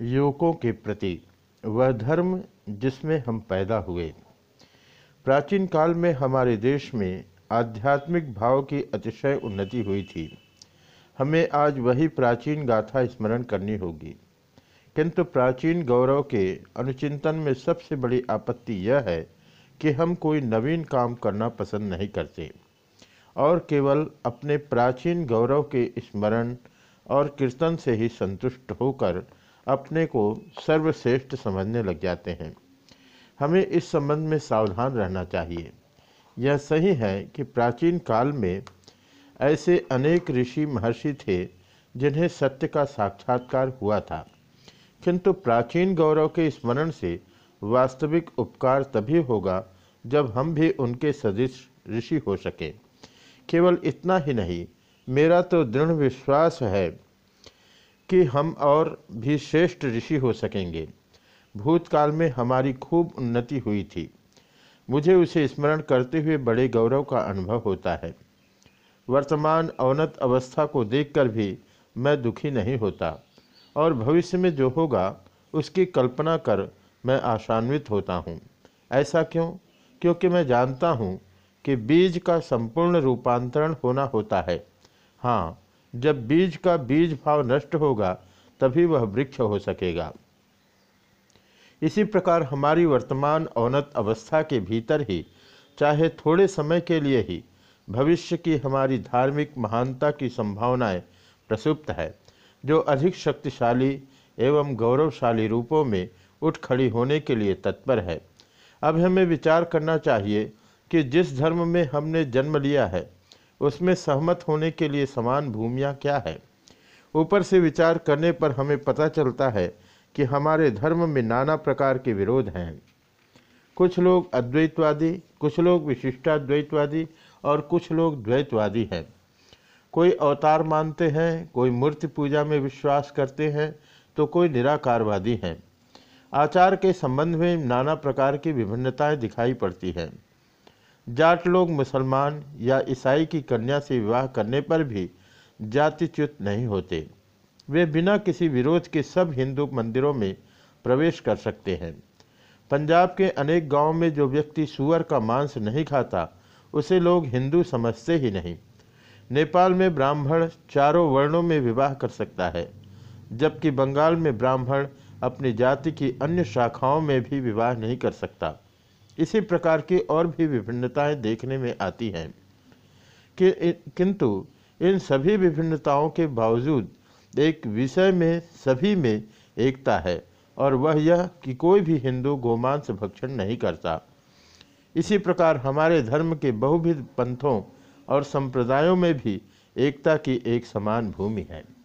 युवकों के प्रति वह धर्म जिसमें हम पैदा हुए। प्राचीन काल में हमारे देश में आध्यात्मिक भाव की अतिशय उन्नति हुई थी। हमें आज वही प्राचीन गाथा स्मरण करनी होगी। किंतु प्राचीन गौरव के अनुचिंतन में सबसे बड़ी आपत्ति यह है कि हम कोई नवीन काम करना पसंद नहीं करते और केवल अपने प्राचीन गौरव के स्मरण और कीर्तन से ही संतुष्ट होकर अपने को सर्वश्रेष्ठ समझने लग जाते हैं। हमें इस संबंध में सावधान रहना चाहिए। यह सही है कि प्राचीन काल में ऐसे अनेक ऋषि महर्षि थे जिन्हें सत्य का साक्षात्कार हुआ था। किंतु प्राचीन गौरव के स्मरण से वास्तविक उपकार तभी होगा जब हम भी उनके सदृश ऋषि हो सकें। केवल इतना ही नहीं, मेरा तो दृढ़ विश्वास है कि हम और भी श्रेष्ठ ऋषि हो सकेंगे। भूतकाल में हमारी खूब उन्नति हुई थी। मुझे उसे स्मरण करते हुए बड़े गौरव का अनुभव होता है। वर्तमान अवनत अवस्था को देखकर भी मैं दुखी नहीं होता और भविष्य में जो होगा, उसकी कल्पना कर मैं आशान्वित होता हूँ। ऐसा क्यों? क्योंकि मैं जानता हूँ कि बीज का संपूर्ण रूपांतरण होना होता है। हाँ जब बीज का बीज भाव नष्ट होगा, तभी वह वृक्ष हो सकेगा। इसी प्रकार हमारी वर्तमान औनत अवस्था के भीतर ही, चाहे थोड़े समय के लिए ही, भविष्य की हमारी धार्मिक महानता की संभावनाएँ प्रसुप्त है, जो अधिक शक्तिशाली एवं गौरवशाली रूपों में उठ खड़ी होने के लिए तत्पर है। अब हमें विचार करना चाहिए कि जिस धर्म में हमने जन्म लिया है उसमें सहमत होने के लिए समान भूमिया क्या है? ऊपर से विचार करने पर हमें पता चलता है कि हमारे धर्म में नाना प्रकार के विरोध हैं। कुछ लोग अद्वैतवादी, कुछ लोग विशिष्टाद्वैतवादी और कुछ लोग द्वैतवादी हैं। कोई अवतार मानते हैं, कोई मूर्ति पूजा में विश्वास करते हैं तो कोई निराकारवादी हैं। आचार के संबंध में नाना प्रकार की विभिन्नताएँ दिखाई पड़ती हैं। जाट लोग मुसलमान या ईसाई की कन्या से विवाह करने पर भी जातिच्युत नहीं होते। वे बिना किसी विरोध के सब हिंदू मंदिरों में प्रवेश कर सकते हैं। पंजाब के अनेक गाँवों में जो व्यक्ति सुअर का मांस नहीं खाता, उसे लोग हिंदू समझते ही नहीं। नेपाल में ब्राह्मण चारों वर्णों में विवाह कर सकता है, जबकि बंगाल में ब्राह्मण अपनी जाति की अन्य शाखाओं में भी विवाह नहीं कर सकता। इसी प्रकार की और भी विभिन्नताएँ देखने में आती हैं कि किंतु इन सभी विभिन्नताओं के बावजूद एक विषय में सभी में एकता है और वह यह कि कोई भी हिंदू गोमांस भक्षण नहीं करता। इसी प्रकार हमारे धर्म के बहुविध पंथों और संप्रदायों में भी एकता की एक समान भूमि है।